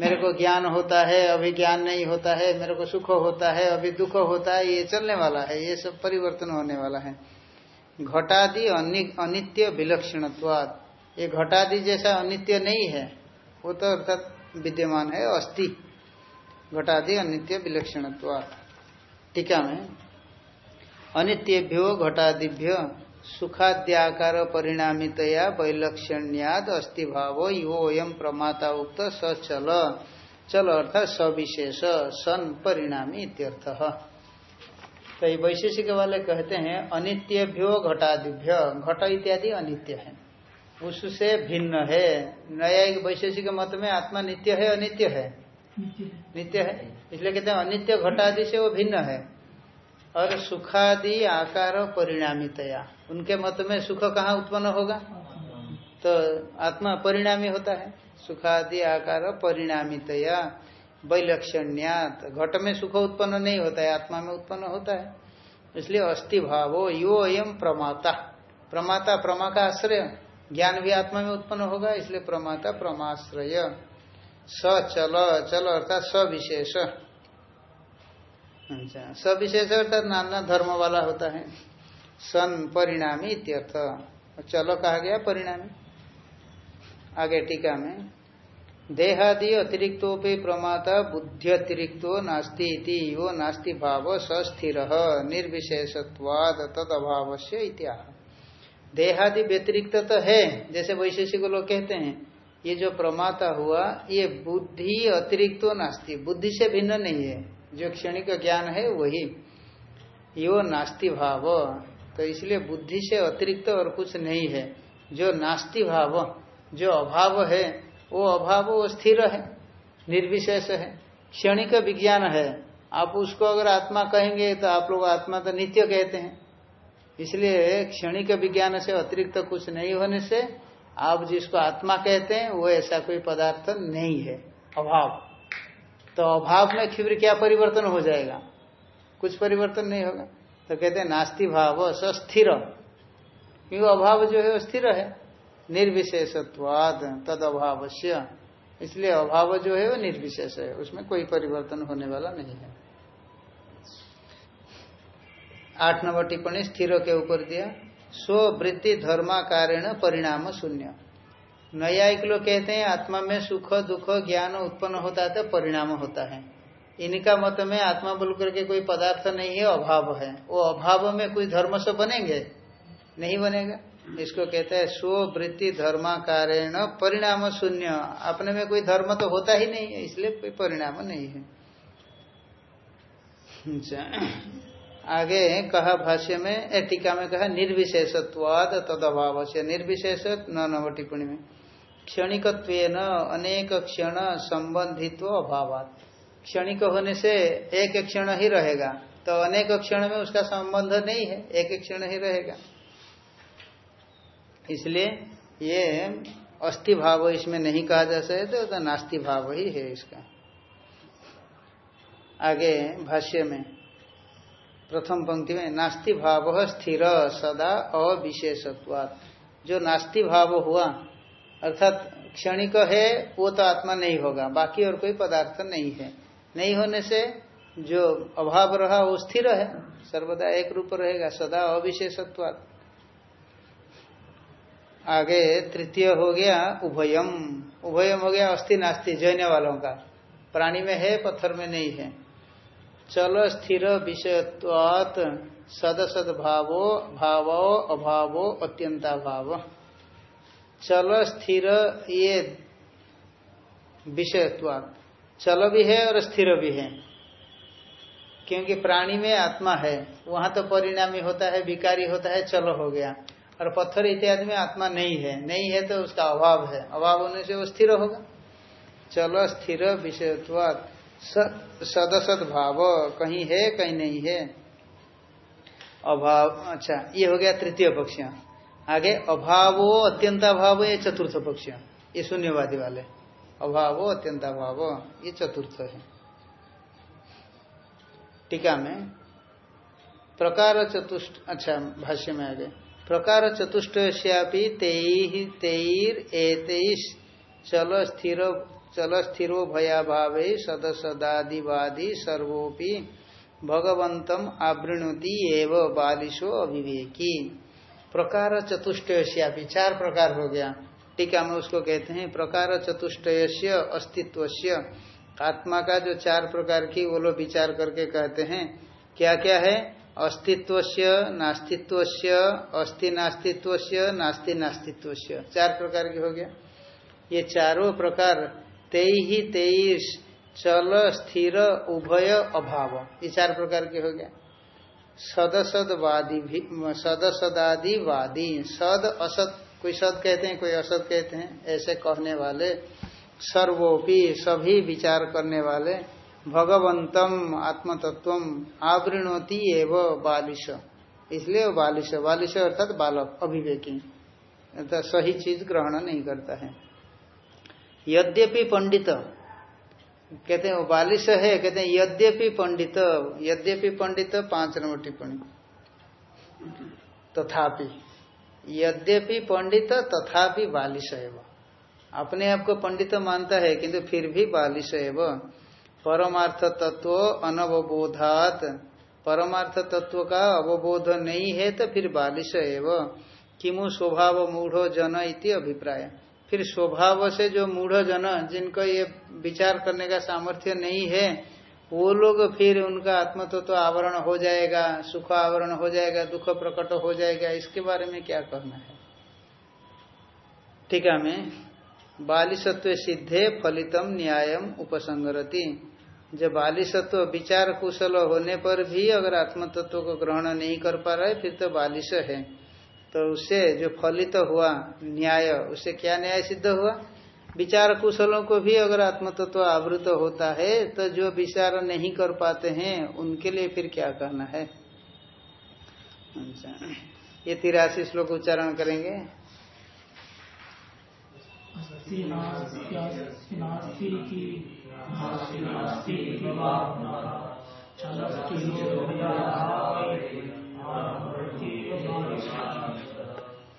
मेरे को ज्ञान होता है, अभी ज्ञान नहीं होता है, मेरे को सुख होता है, अभी दुख होता है, ये चलने वाला है, ये सब परिवर्तन होने वाला है। घटादि अनित्य विलक्षणत्वाद। ये घटादि जैसा अनित्य नहीं है, वो तो अर्थात विद्यमान है, अस्थि। घटादि अनित्य विलक्षणत्वाद। टीका में, अनित्यभ्यो घटादिभ्य सुखाद्याकार परिणामितया वैलक्षण्याद अस्ति भाव यो प्रमाता उक्त स चल चल अर्थात सविशेष सन परिणामी इत्यर्थ। तो ये वैशेषिक वाले कहते हैं अनित्यभ्यो घटादिभ्य घट इत्यादि अनित्य है। उससे भिन्न है। नया एक वैशेषिक मत में आत्मा नित्य है अनित्य है। नित्य है। इसलिए कहते हैं अनित्य घटादि से वो भिन्न है। और सुखादि आकार परिणामितया। उनके मत में सुख कहाँ उत्पन्न होगा? तो आत्मा परिणामी होता है। सुखादि आकार परिणामितया। वैलक्षण्यात। घट में सुख उत्पन्न नहीं होता है, आत्मा में उत्पन्न होता है। इसलिए अस्थि भावो यो अयम प्रमाता। प्रमाता प्रमा का आश्रय। ज्ञान भी आत्मा में उत्पन्न होगा, इसलिए प्रमाता प्रमाश्रय स चल चल अर्थात सविशेष। अच्छा सविशेष अर्थात नाना धर्म वाला होता है। सन परिणामी इत्यर्थ। चलो कहा गया परिणामी? आगे टीका में। देहादि अतिरिक्तोपि प्रमाता बुद्धि अतिरिक्तो नास्ति इति यो नास्ति भाव सस्थिर, निर्विशेषत्वाद तद अभाव से देहादि व्यतिरिक्त तो है, जैसे वैशेषिक लोग कहते हैं, ये जो प्रमाता हुआ, ये बुद्धि अतिरिक्त नास्ति। बुद्धि से भिन्न नहीं है। जो क्षणिक ज्ञान है वही। यो नास्ति भाव। तो इसलिए बुद्धि से अतिरिक्त और कुछ नहीं है। जो नास्ति भाव, जो अभाव है, वो अभाव, वो स्थिर है, निर्विशेष है। क्षणिक विज्ञान है। आप उसको अगर आत्मा कहेंगे तो आप लोग आत्मा तो नित्य कहते हैं। इसलिए क्षणिक विज्ञान से अतिरिक्त कुछ नहीं होने से आप जिसको आत्मा कहते हैं, वो ऐसा कोई पदार्थ नहीं है। अभाव। तो अभाव में फिर क्या परिवर्तन हो जाएगा? कुछ परिवर्तन नहीं होगा। तो कहते हैं, नास्ति भाव स्थिर क्योंकि अभाव जो है स्थिर है? निर्विशेषत्वाद तद अभाव इसलिए अभाव जो है, वो निर्विशेष है। उसमें कोई परिवर्तन होने वाला नहीं है। आठ नंबर टिप्पणी, स्थिर के ऊपर दिया, स्ववृत्ति धर्माकारेण परिणाम शून्य। न्यायिक लोग कहते हैं, आत्मा में सुख, दुख, ज्ञान उत्पन्न होता है तो परिणाम होता है। इनका मत में आत्मा बोल करके कोई पदार्थ नहीं है, अभाव है। वो अभाव में कोई धर्म से बनेंगे? नहीं बनेगा। इसको कहते हैं, स्ववृत्ति धर्माकारेण परिणाम शून्य। अपने में कोई धर्म तो होता ही नहीं है, इसलिए कोई परिणाम नहीं है। अच्छा। आगे कहा भाष्य में टीका में कहा, निर्विशेषत्वाद तद अभाव से निर्विशेष नव टिप्पणी में। क्षणिक अनेक क्षण संबंधित्व अभाव क्षणिक होने से एक क्षण ही रहेगा तो अनेक क्षण में उसका संबंध नहीं है, एक क्षण ही रहेगा। इसलिए ये अस्थि भाव इसमें नहीं कहा जा सकता तो नास्ति भाव ही है इसका। आगे भाष्य में, प्रथम पंक्ति में, नास्ति भाव स्थिर, सदा अविशेषत्वात्। जो नास्ति भाव हुआ अर्थात क्षणिक है, वो तो आत्मा नहीं होगा। बाकी और कोई पदार्थ नहीं है। नहीं होने से जो अभाव रहा, वो स्थिर है। सर्वदा एक रूप रहेगा, सदा अविशेषत्वात्। आगे तृतीय हो गया उभयम उभयम हो गया, अस्थि नास्ति, जैन वालों का। प्राणी में है, पत्थर में नहीं है। चल स्थिर विषयत्वात सदसद भावो भावो अभावो अत्यंता भाव चल स्थिर ये विषयत्वात। चल भी है और स्थिर भी है। क्योंकि प्राणी में आत्मा है, वहाँ तो परिणामी होता है, विकारी होता है, चलो हो गया। और पत्थर इत्यादि में आत्मा नहीं है। नहीं है तो उसका अभाव है। अभाव होने से वो स्थिर होगा। चलो स्थिर विषयत्वाद सदसद भाव। कहीं है, कहीं नहीं है। अभाव अच्छा ये हो गया तृतीय पक्ष आगे अभावो अत्यंताभाव ये चतुर्थ पक्ष ये शून्यवादी वाले। अभावो अत्यंताभाव ये चतुर्थ है। टीका में, प्रकार चतुष्ट अच्छा भाष्य में आगे। प्रकार चतुष्ट तेईर एतेईस चल स्थिर, चल स्थिरो भयाभाव, सदसदादिवादी, सर्वोपि भगवंतम आवृणुति एव बालिशो अविवेकी। प्रकार चतुष्ट चार प्रकार हो गया। टीका में उसको कहते हैं प्रकार चतुष्ट अस्तित्व आत्मा का जो चार प्रकार की, वो लोग विचार करके कहते हैं। क्या क्या है? अस्तित्व नास्तित्व अस्ति नास्तित्व नास्ति नास्तित्व चार प्रकार की हो गया। ये चारों प्रकार तेई ही तेईस, चल, स्थिर, उभय, अभाव। ये चार प्रकार के हो गया। सदसदवादी भी, सदसदादि वादी। सद असत कोई सद कहते हैं, कोई असत कहते हैं, ऐसे कहने वाले। सर्वोपि, सभी विचार करने वाले। भगवंतम आत्मतत्व आवृणोति एवं बालिश। इसलिए बालिश बालिश अर्थात बालक, अभिवेकी। अर्थात सही चीज़ ग्रहण नहीं करता है। यद्यपि पंडित कहते हैं बालिश है, कहते हैं यद्यपि पंडित यद्यपि पंडित पाँच नंबर टिप्पणी। तथापि, यद्यपि पंडित तथापि बालिश है अपने आप को पंडित मानता है, किंतु फिर भी बालिश है परमार्थ तत्व अनवबोधात। परमार्थ तत्व का अवबोध नहीं है तो फिर बालिश है किमु स्वभाव मूढ़ो जन इति अभिप्राय। फिर स्वभाव से जो मूढ़ जन जिनको ये विचार करने का सामर्थ्य नहीं है, वो लोग फिर उनका आत्मतत्व तो आवरण हो जाएगा, सुख आवरण हो जाएगा, दुख प्रकट हो जाएगा, इसके बारे में क्या करना है? ठीक है, मैं बालिशत्व सिद्धे फलितम न्यायम उपसंगरति। जब बालिशत्व विचार कुशल होने पर भी अगर आत्मतत्व को ग्रहण नहीं कर पा रहा है, फिर तो बालिश है। तो उससे जो फलित तो हुआ न्याय उससे क्या न्याय सिद्ध हुआ? विचार कुशलों को भी अगर आत्मतत्व तो आवृत तो होता है तो जो विचार नहीं कर पाते हैं, उनके लिए फिर क्या करना है? अच्छा ये तिरासी श्लोक उच्चारण करेंगे।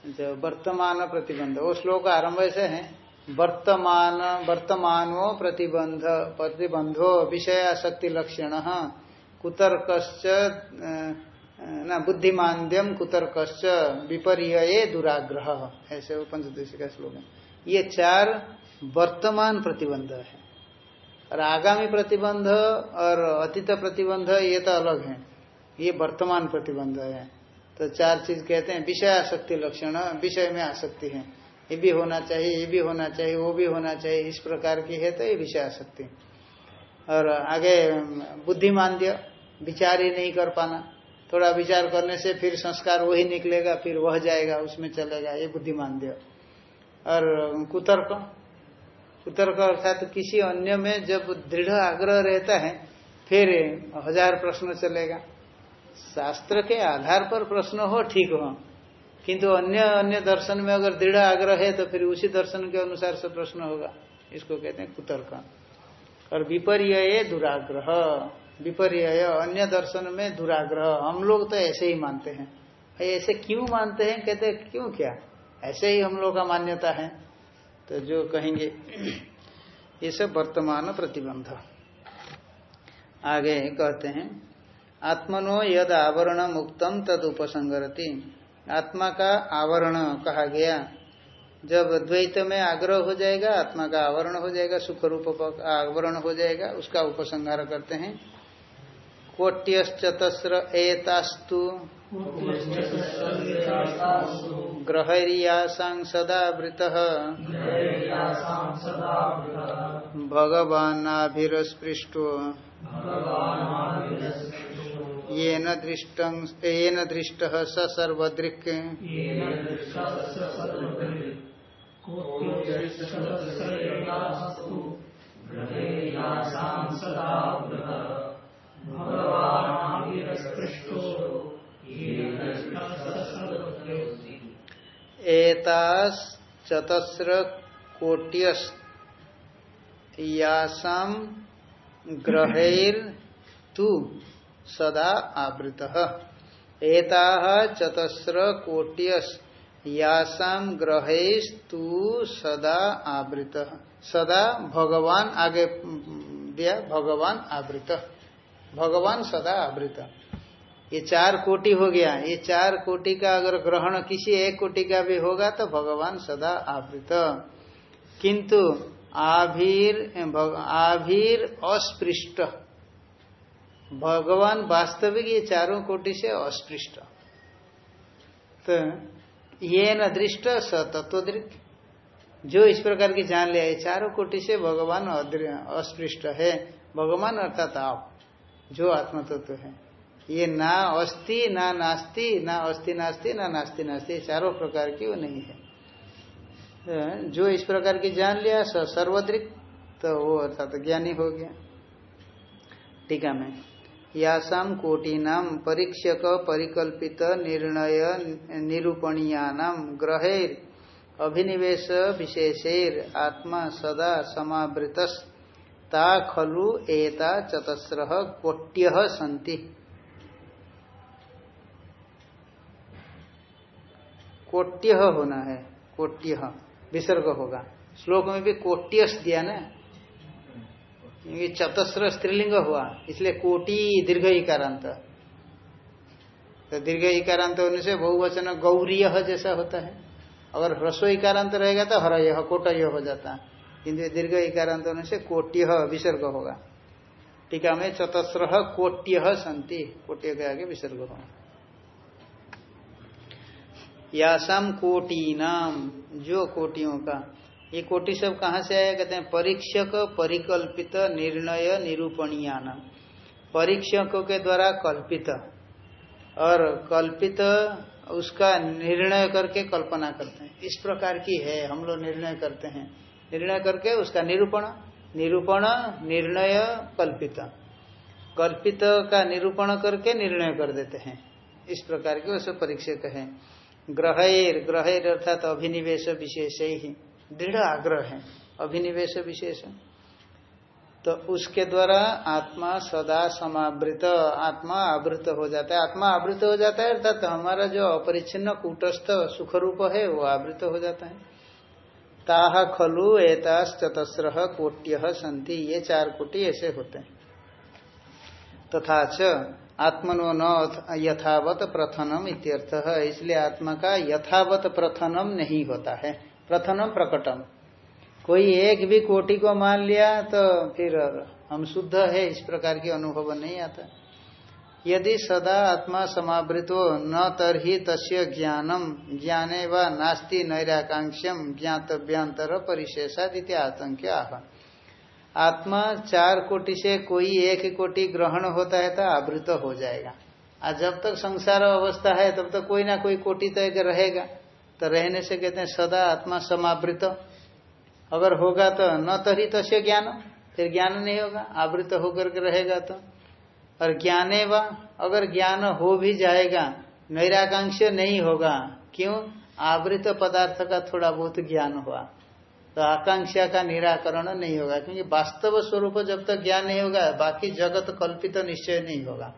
जो वर्तमान प्रतिबंध, वो श्लोक आरंभ से है। वर्तमान, वर्तमानो प्रतिबंध, प्रतिबंधो विषय आसक्ति लक्षण कुतर्क न बुद्धिमांद्यम कुतर्क विपर्य दुराग्रह। ऐसे वो पंचदशी का श्लोक है। ये चार वर्तमान प्रतिबंध है। और आगामी प्रतिबंध और अतीत प्रतिबंध, ये तो अलग है। ये वर्तमान प्रतिबंध है। तो चार चीज़ कहते हैं, विषय आसक्ति लक्षण, विषय में आसक्ति है। ये भी होना चाहिए, ये भी होना चाहिए, वो भी होना चाहिए, इस प्रकार की है तो ये विषय आसक्ति। और आगे बुद्धिमांद्य विचार ही नहीं कर पाना। थोड़ा विचार करने से फिर संस्कार वही निकलेगा, फिर वह जाएगा, उसमें चलेगा, ये बुद्धिमांद्य और कुतर्क कुतर्क अर्थात तो किसी अन्य में जब दृढ़ आग्रह रहता है, फिर हज़ार प्रश्न चलेगा। शास्त्र के आधार पर प्रश्न हो, ठीक हो। किंतु अन्य अन्य दर्शन में अगर दृढ़ आग्रह है तो फिर उसी दर्शन के अनुसार से प्रश्न होगा। इसको कहते हैं कुतर्क। और विपर्य दुराग्रह। विपर्य अन्य दर्शन में दुराग्रह। हम लोग तो ऐसे ही मानते हैं। ऐसे क्यों मानते हैं? कहते हैं, क्यों क्या? ऐसे ही हम लोग का मान्यता है। तो जो कहेंगे, <clears throat> ये सब वर्तमान प्रतिबंध। आगे कहते हैं आत्मनो यद आवरण मुक्तम तद उपसंगरति आत्मा का आवरण कहा गया। जब द्वैत में आग्रह हो जाएगा, आत्मा का आवरण हो जाएगा सुख रूप आवरण हो जाएगा, उसका उपसंहार करते हैं। कोट्यश्चतस्र एतास्तु। ग्रहरियासां सदावृत। भगवानाभिस्पृष्टो येन दृष्टं स सर्वदृक्। एतास चतस्र कोट्यस यासाम ग्रहेर तू सदा आवृत। एता चतस्र कोट्यस यासाम ग्रहेस्तु सदा आवृत। सदा भगवान आगे, दिया, भगवान आवृत। भगवान सदा आवृत। ये चार कोटि हो गया। ये चार कोटि का अगर ग्रहण किसी एक कोटि का भी होगा तो भगवान सदा आवृत। किंतु आभीर आभीर अस्पृष्ट। भगवान वास्तविक ये चारों कोटि से अस्पृष्ट। तो ये न दृष्ट, स तत्वदृत जो इस प्रकार की जान लिया है चारों कोटि से भगवान अस्पृष्ट है। भगवान अर्थात आप, जो आत्म तत्व है। ये ना अस्थि ना नास्ति, ना अस्थि नास्ति, ना नास्ति नास्ति चारों प्रकार की वो नहीं है। जो इस प्रकार की जान लिया सर्वद्रिक तो वो अर्थात ज्ञानी हो गया। टीका में यासाम कोटिनाम परीक्षक परिकल्पित निर्णय निरूपणीयानाम ग्रहेर अभिनिवेश विशेषेर आत्मा सदा समावृत ता खलु एता चतस्र कोट्य सन्ति। कोट्य होना है, कोट्य। विसर्ग होगा। श्लोक में भी कोट्यस दिया ना? ये चतस्र स्त्रीलिंग हुआ, इसलिए कोटि दीर्घ इकारांत तो दीर्घ इकारांत होने से बहुवचन गौरीय जैसा होता है। अगर ह्रस्व इकारांत रहेगा तो हर यह कोट यह हो जाता। किंतु दीर्घ इकारांत होने से कोट्य विसर्ग होगा। टीका में चतस्र कोट्य संति, कोट्य के आगे विसर्ग होगा। यासाम कोटि नाम जो कोटियों का ये कोटि सब कहाँ से आया? कहते हैं, परीक्षक परिकल्पित निर्णय निरूपणीयान। परीक्षकों के द्वारा कल्पित। और कल्पित उसका निर्णय करके कल्पना करते हैं। इस प्रकार की है, हम लोग निर्णय करते हैं। निर्णय करके उसका निरूपण निरूपण, निर्णय, कल्पित। कल्पित का निरूपण करके निर्णय कर देते हैं। इस प्रकार के वैसे परीक्षक है। ग्रहर, ग्रहेर अर्थात अभिनिवेश विशेष ही। दृढ़ आग्रह है, अभिनिवेश विशेष तो उसके द्वारा आत्मा सदा समावृत, आत्मा आवृत हो जाता है। आत्मा आवृत हो जाता है, अर्थात तो हमारा जो अपरिच्छिन्न कूटस्थ सुख रूप है, वो आवृत हो जाता है। ताह खलु एतास चतस्र कोट्य संति ये चार कोटि ऐसे होते हैं। तथा च आत्मनो न यथावत प्रथनम इत्यर्थ है इसलिए आत्मा का यथावत प्रथनम नहीं होता है। प्रथम प्रकटम। कोई एक भी कोटि को मान लिया तो फिर हम शुद्ध है, इस प्रकार की अनुभव नहीं आता। यदि सदा आत्मा समावृतो न तरही तस्य ज्ञानम, ज्ञाने व नास्ति नैराकांक्षम, ज्ञातव्यांतर परिशेषाद आतंक आह। आत्मा चार कोटि से कोई एक कोटि ग्रहण होता है तो आवृत हो जाएगा। आज जब तक संसार अवस्था है, तब तक कोई ना कोई कोटि तो रहेगा। तो रहने से कहते हैं, सदा आत्मा समावृत। अगर होगा तो न तरी तो से ज्ञान, फिर ज्ञान नहीं होगा, आवृत होकर के रहेगा तो। और ज्ञाने व, अगर ज्ञान हो भी जाएगा, नैराकांक्ष नहीं होगा, क्यों? आवृत पदार्थ का थोड़ा बहुत ज्ञान हुआ। तो आकांक्षा का निराकरण नहीं होगा, क्योंकि वास्तव स्वरूप जब तक ज्ञान नहीं होगा, बाकी जगत कल्पित निश्चय नहीं होगा।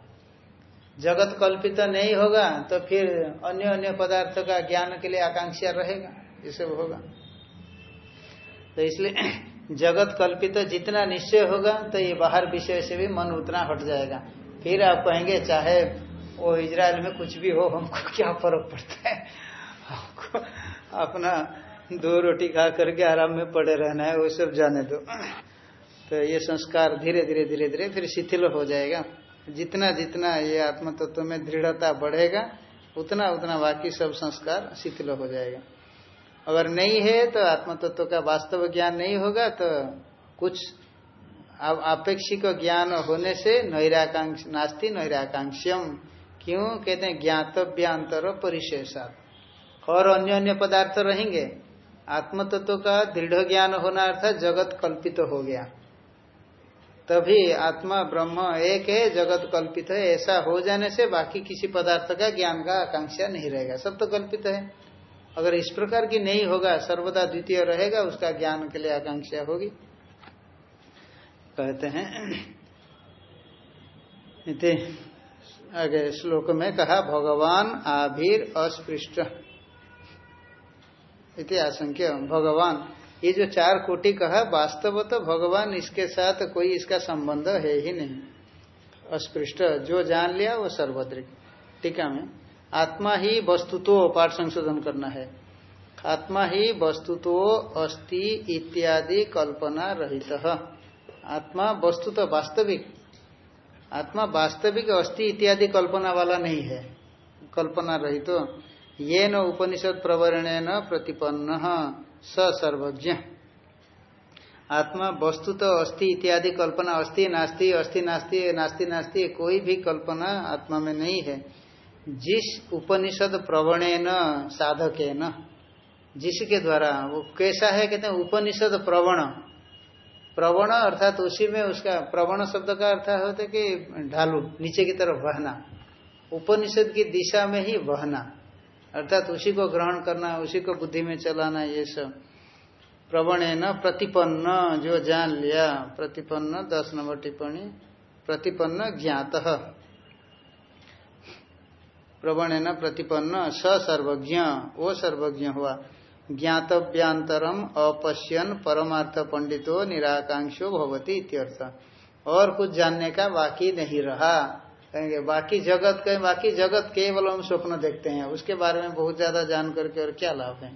जगत कल्पित नहीं होगा तो फिर अन्य अन्य पदार्थ का ज्ञान के लिए आकांक्षा रहेगा, ये सब होगा। तो इसलिए <clears throat> जगत कल्पित जितना निश्चय होगा तो ये बाहर विषय से भी मन उतना हट जाएगा। फिर आप कहेंगे, चाहे वो इजराइल में कुछ भी हो, हमको <laughs> क्या फ़र्क पड़ता है? हमको अपना दो रोटी खा करके आराम में पड़े रहना है, वो सब जाने दो। <clears throat> तो ये संस्कार धीरे धीरे धीरे धीरे फिर शिथिल हो जाएगा। जितना जितना ये आत्म तत्व में दृढ़ता बढ़ेगा, उतना उतना बाकी सब संस्कार शिथिल हो जाएगा। अगर नहीं है तो आत्म तत्व का वास्तव ज्ञान नहीं होगा तो कुछ आपेक्षिक ज्ञान होने से नैराकांक्ष, नास्ती नैराकांक्षम क्यों? कहते हैं ज्ञातव्यांतर परिशेषात। और अन्य अन्य पदार्थ रहेंगे। आत्म तत्व का दृढ़ ज्ञान होना अर्थात जगत कल्पित तो हो गया। तभी आत्मा, ब्रह्म एक है, जगत कल्पित है। ऐसा हो जाने से बाकी किसी पदार्थ का ज्ञान का आकांक्षा नहीं रहेगा। सब तो कल्पित है। अगर इस प्रकार की नहीं होगा, सर्वदा द्वितीय रहेगा, उसका ज्ञान के लिए आकांक्षा होगी। कहते हैं, इति आगे श्लोक में कहा, भगवान आभिर अस्पृष्ट। इति आशंक्य, भगवान ये जो चार कोटि कहा, वास्तव तो भगवान इसके साथ कोई इसका संबंध है ही नहीं। अस्पृष्ट, जो जान लिया वो सर्वद्रिक टीका में आत्मा ही वस्तुतो पाठ संशोधन करना है। आत्मा ही वस्तुतो अस्ति इत्यादि कल्पना रहित। आत्मा वस्तु तो वास्तविक। आत्मा वास्तविक अस्थि इत्यादि कल्पना वाला नहीं है। कल्पना रहित। तो ये न उपनिषद प्रवरण न प्रतिपन्न। स सर्वज्ञ आत्मा वस्तु तो अस्थि इत्यादि कल्पना अस्थि नास्ति अस्थि नास्ति नास्ति नास्ति, कोई भी कल्पना आत्मा में नहीं है। जिस उपनिषद प्रवणे न साधक न जिसके द्वारा, वो कैसा है, कहते हैं, उपनिषद प्रवण। प्रवण अर्थात उसी में उसका, प्रवण शब्द का अर्थ होता है कि ढालू, नीचे की तरफ़ बहना। उपनिषद की दिशा में ही बहना। अर्थात उसी को ग्रहण करना उसी को बुद्धि में चलाना ये सब। प्रवण न प्रतिपन्न, जो जान लिया, प्रतिपन्न, दस नंबर टिप्पणी, प्रतिपन्न ज्ञात। प्रवण न प्रतिपन्न स सर्वज्ञ वो सर्वज्ञ हुआ। ज्ञातव्यांतरम अपश्यन परमार्थ पंडितो निराकांक्षो भवती इत्यर्थ। और कुछ जानने का बाकी नहीं रहा। कहेंगे बाकी जगत कहें बाकी जगत केवल हम स्वप्न देखते हैं। उसके बारे में बहुत ज़्यादा जान करके और क्या लाभ है?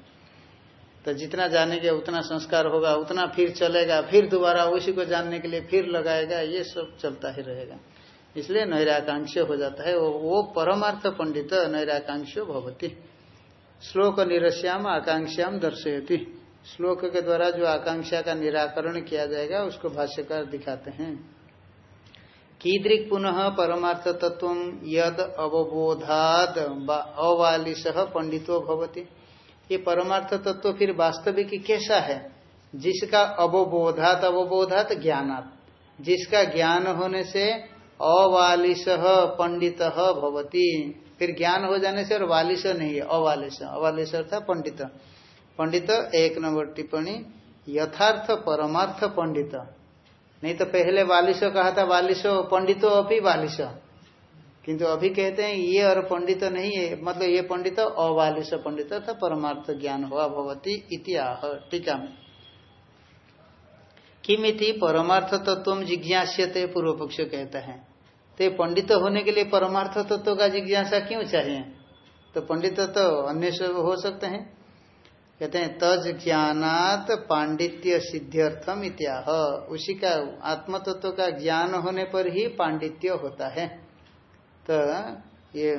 तो जितना जानेंगे उतना संस्कार होगा उतना फिर चलेगा फिर दोबारा उसी को जानने के लिए फिर लगाएगा ये सब चलता ही रहेगा। इसलिए नैराकांक्ष हो जाता है। वो, परमार्थ पंडित नैराकांक्ष भवती। श्लोक निरस्याम आकांक्षाम दर्शयती। श्लोक के द्वारा जो आकांक्षा का निराकरण किया जाएगा उसको भाष्यकार दिखाते हैं। कीदृक पुनः परमार्थ तत्व यद अवबोधाद अवालिश पंडितो भवती। ये परमार्थ तत्व फिर वास्तविक कैसा है? जिसका अवबोधात अवबोधात ज्ञानात। जिसका ज्ञान होने से अवालिश पंडित भवती। फिर ज्ञान हो जाने से और वालिश नहीं है, अवालिश। अवालिश अर्थात पंडित पंडित एक नंबर टिप्पणी, यथार्थ परमार्थ पंडित नहीं तो पहले वालिश कहा था वालिश पंडितो अभी वालिश किंतु अभी कहते हैं, ये और पंडित नहीं है मतलब ये पंडित अवालिश पंडित था परमार्थ ज्ञान हुआ भवती इतिहाह टीका में। किमिति परमार्थ तत्व जिज्ञास्यते पूर्व पक्ष कहता है। तो पंडित होने के लिए परमार्थ तत्व का जिज्ञासा क्यों चाहिए? तो पंडित तो अन्य सब हो सकते हैं। कहते हैं, तज ज्ञानात पांडित्य सिद्ध्यर्थम इत्याह। उसी का आत्म तत्व का ज्ञान होने पर ही पांडित्य होता है। तो ये,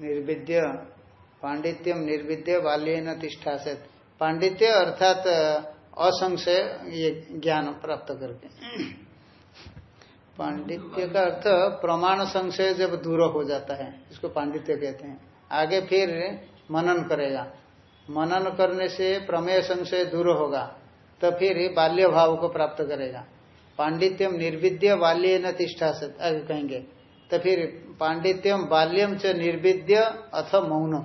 निर्विद्य पांडित्यम निर्विद्य बाल्य न तिष्ठा से पांडित्य अर्थात असंशय ये ज्ञान प्राप्त करके। पांडित्य का अर्थ प्रमाण संशय जब दूर हो जाता है, इसको पांडित्य कहते हैं। आगे फिर मनन करेगा। मनन करने से प्रमेय संशय दूर होगा तो फिर बाल्य भाव को प्राप्त करेगा। पांडित्यम निर्विद्य बाल्य न तिष्ठा से आगे कहेंगे। तो फिर पांडित्यम बाल्यम च निर्विद्य अथ मौनम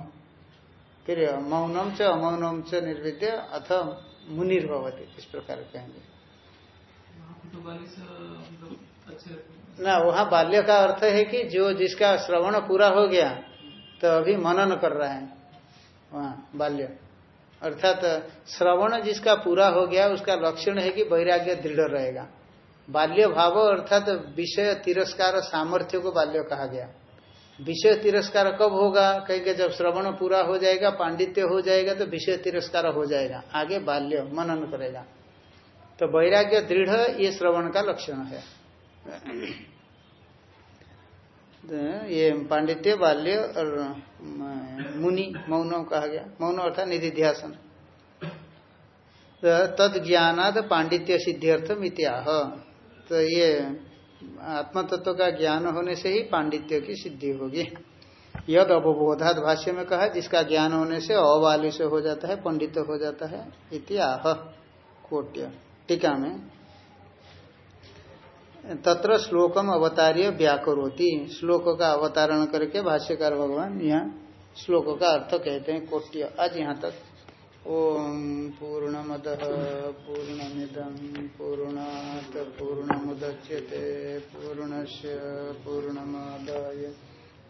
फिर मौनम च अमौनम च निर्विद्य अथ मुनिर्भवती, इस प्रकार कहेंगे। ना, वहाँ बाल्य का अर्थ है कि जो जिसका श्रवण पूरा हो गया तो अभी मनन कर रहा है, वहाँ बाल्य। अर्थात श्रवण जिसका पूरा हो गया, उसका लक्षण है कि वैराग्य दृढ़ रहेगा। बाल्य भाव, अर्थात विषय तिरस्कार सामर्थ्य को बाल्य कहा गया। विषय तिरस्कार कब होगा? कहेंगे जब श्रवण पूरा हो जाएगा, पांडित्य हो जाएगा तो विषय तिरस्कार हो जाएगा। आगे बाल्य, मनन करेगा। तो वैराग्य दृढ़, ये श्रवण का लक्षण है। ये पांडित्य, बाल्य और मुनि, मौन कहा गया। मौन अर्थात निधिध्यासन। तद ज्ञानाद पांडित्य सिद्ध्यर्थम इत्याह। तो ये आत्म तत्व का ज्ञान होने से ही पांडित्य की सिद्धि होगी। यद अवबोधात भाष्य में कहा, जिसका ज्ञान होने से अवाली से हो जाता है, पंडित हो जाता है, इत्याह। कोट्य। टीका में तत्र श्लोकम अवतार्य व्याकरोती। श्लोक का अवतारण करके भाष्यकार भगवान यहाँ श्लोक का अर्थ कहते हैं, कोट्य। आज यहाँ तक। ओम पूर्णमद पूर्णमिदम पूर्णात पूर्णमुदच्यते, पूर्णस्य पूर्णमादाय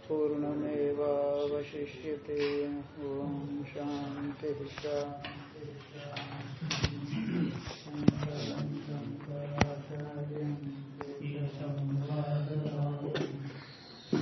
पूर्णमेवावशिष्यते। ओम शांति शांति